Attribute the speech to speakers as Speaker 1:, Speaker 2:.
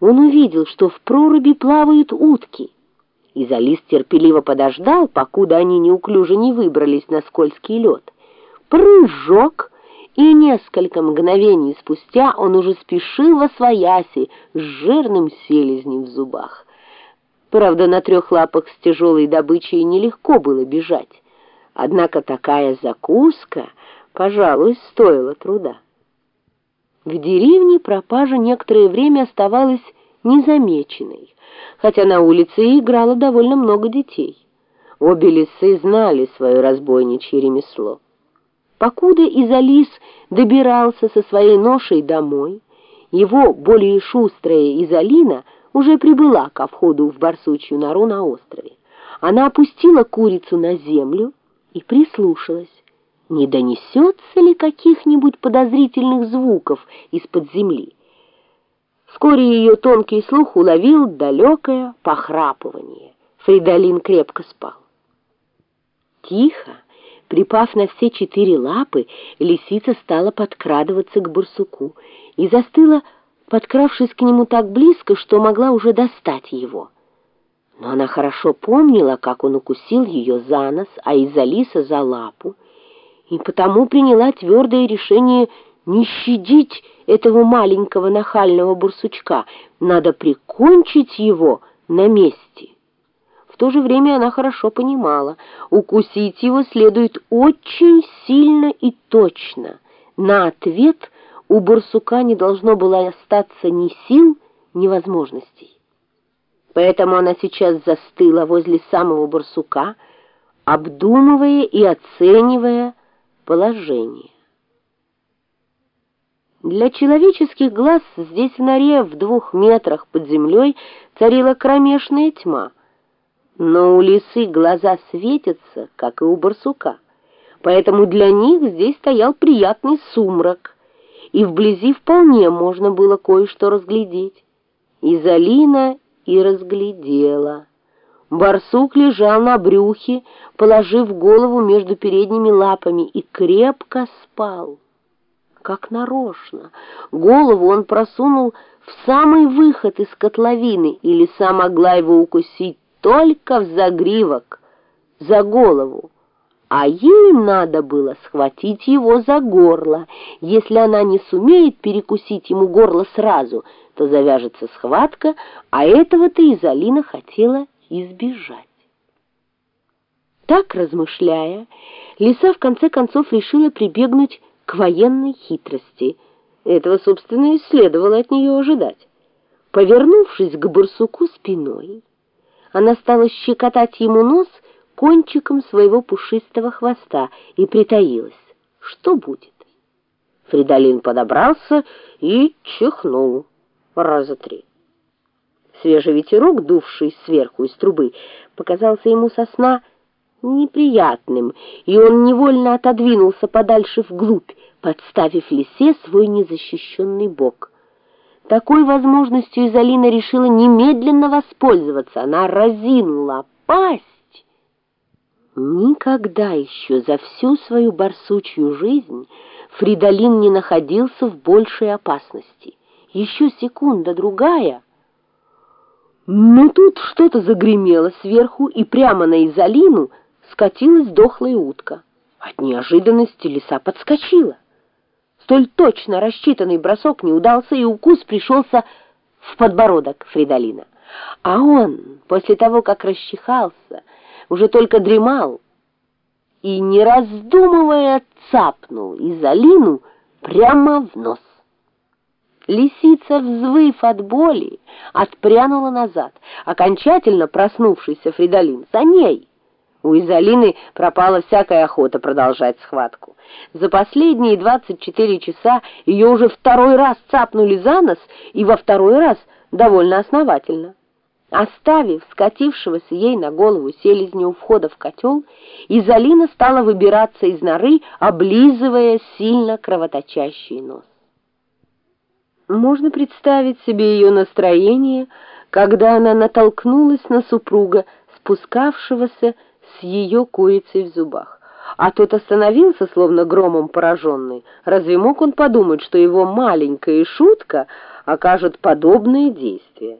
Speaker 1: он увидел, что в проруби плавают утки. Изолис терпеливо подождал, покуда они неуклюже не выбрались на скользкий лед. Прыжок! И несколько мгновений спустя он уже спешил во свояси с жирным селезнем в зубах. Правда, на трех лапах с тяжелой добычей нелегко было бежать. Однако такая закуска, пожалуй, стоила труда. В деревне пропажа некоторое время оставалась незамеченной, хотя на улице играло довольно много детей. Обе лисы знали свое разбойничье ремесло. Покуда Изолис добирался со своей ношей домой, его более шустрая Изолина уже прибыла ко входу в барсучью нору на острове. Она опустила курицу на землю и прислушалась не донесется ли каких-нибудь подозрительных звуков из-под земли. Вскоре ее тонкий слух уловил далекое похрапывание. Фридолин крепко спал. Тихо, припав на все четыре лапы, лисица стала подкрадываться к барсуку и застыла, подкравшись к нему так близко, что могла уже достать его. Но она хорошо помнила, как он укусил ее за нос, а из-за лиса за лапу, и потому приняла твердое решение не щадить этого маленького нахального бурсучка. Надо прикончить его на месте. В то же время она хорошо понимала, укусить его следует очень сильно и точно. На ответ у барсука не должно было остаться ни сил, ни возможностей. Поэтому она сейчас застыла возле самого барсука, обдумывая и оценивая, положение. Для человеческих глаз здесь в норе в двух метрах под землей царила кромешная тьма, но у лисы глаза светятся, как и у барсука, поэтому для них здесь стоял приятный сумрак, и вблизи вполне можно было кое-что разглядеть. И Залина и разглядела. Барсук лежал на брюхе, положив голову между передними лапами, и крепко спал. Как нарочно. Голову он просунул в самый выход из котловины, и лиса могла его укусить только в загривок, за голову. А ей надо было схватить его за горло. Если она не сумеет перекусить ему горло сразу, то завяжется схватка, а этого-то Изолина хотела избежать. Так размышляя, лиса в конце концов решила прибегнуть к военной хитрости. Этого, собственно, и следовало от нее ожидать. Повернувшись к барсуку спиной, она стала щекотать ему нос кончиком своего пушистого хвоста и притаилась. Что будет? Фридолин подобрался и чихнул раза три. Свежий ветерок, дувший сверху из трубы, показался ему со сна неприятным, и он невольно отодвинулся подальше вглубь, подставив лисе свой незащищенный бок. Такой возможностью Изолина решила немедленно воспользоваться. Она разинула пасть. Никогда еще за всю свою барсучью жизнь Фридолин не находился в большей опасности. Еще секунда-другая — но тут что-то загремело сверху, и прямо на Изолину скатилась дохлая утка. От неожиданности лиса подскочила. Столь точно рассчитанный бросок не удался, и укус пришелся в подбородок Фридолина. А он, после того, как расчихался, уже только дремал и, не раздумывая, цапнул Изолину прямо в нос. Лисица, взвыв от боли, отпрянула назад. Окончательно проснувшийся Фридолин за ней. У Изолины пропала всякая охота продолжать схватку. За последние 24 часа ее уже второй раз цапнули за нос, и во второй раз довольно основательно. Оставив скатившегося ей на голову селезня у входа в котел, Изолина стала выбираться из норы, облизывая сильно кровоточащий нос. Можно представить себе ее настроение, когда она натолкнулась на супруга, спускавшегося с ее курицей в зубах. А тот остановился, словно громом пораженный. Разве мог он подумать, что его маленькая шутка окажет подобное действие.